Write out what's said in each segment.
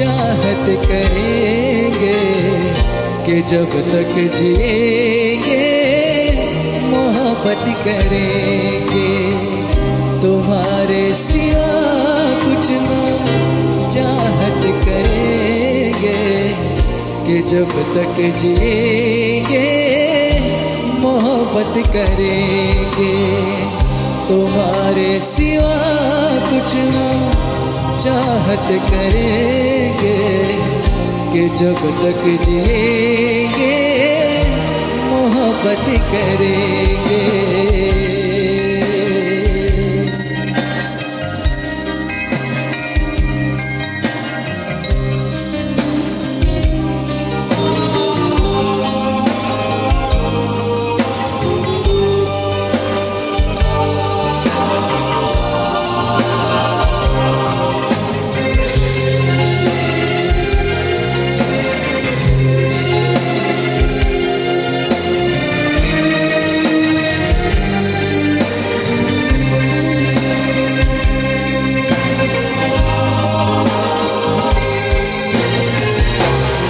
चाहत करेंगे कि जब तक जिएँगे, मोहब्बत करेंगे। तुम्हारे सिवा कुछ ना चाहत करेंगे कि जब तक जिएँगे, मोहब्बत करेंगे। तुम्हारे सिवा कुछ ना चाहत करेंगे कि जब तक जिएँगे मोहब्बत करेंगे।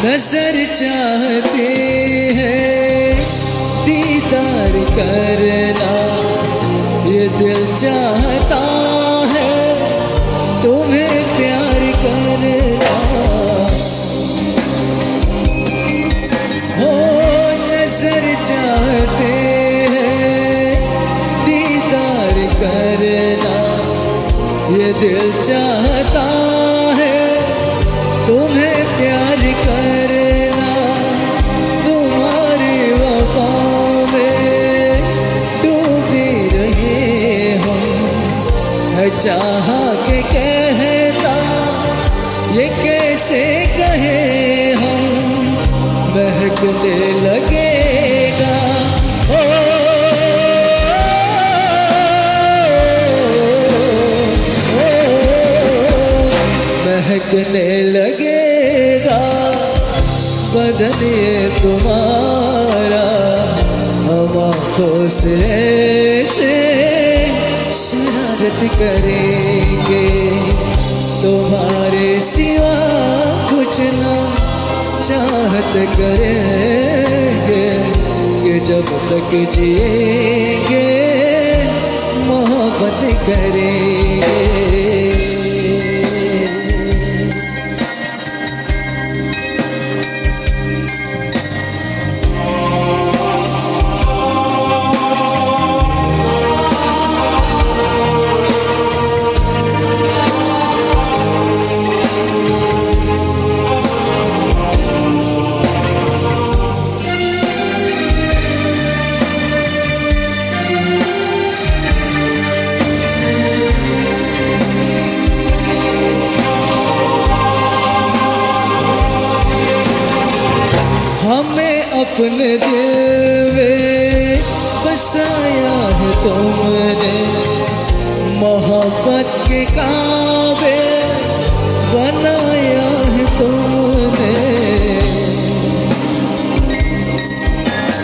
नज़र चाहते हैं। दीदार करना ये दिल चाहता है। तुम्हें प्यार करना। हो नज़र चाहते हैं। दीदार करना ये दिल चाहता है चाह के कहता ये कैसे कहे हम महकने लगेगा ओ, महकने लगेगा बदन ये तुम्हारा हम आँखों से ऐसे करेंगे। तुम्हारे सिवा कुछ ना चाहत करेंगे कि जब तक जिएँगे मोहब्बत करेंगे। हमें अपने दिल में बसाया है तुमने। मोहब्बत के काबे बनाया है तुमने।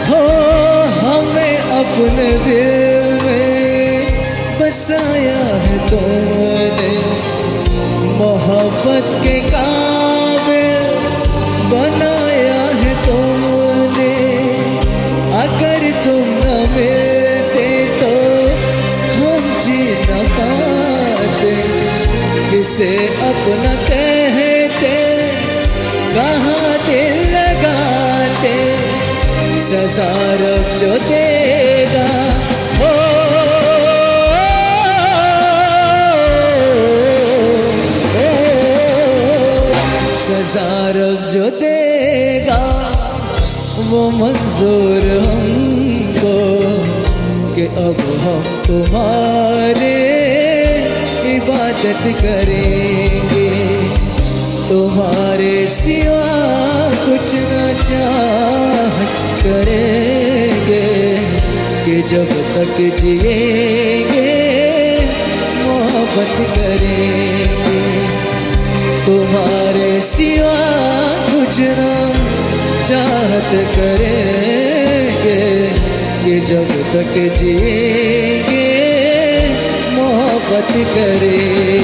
हो, हमें अपने दिल में बसाया है तुमने। मोहब्बत के काबे किसे अपना कहते, कहाँ दिल लगाते, सजा जो देगा। हो सजा जो देगा, वो मंजूर हमको, कि अब हम तुम्हारे इबादत करेंगे। तुम्हारे सिवा कुछ न चाह करेंगे कि जब तक जिएँगे, मोहब्बत करेंगे। तुम्हारे सिवा कुछ ना चाहत करेंगे कि जब तक जिएँगे मोहब्बत करेंगे